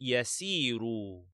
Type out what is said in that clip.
يسير.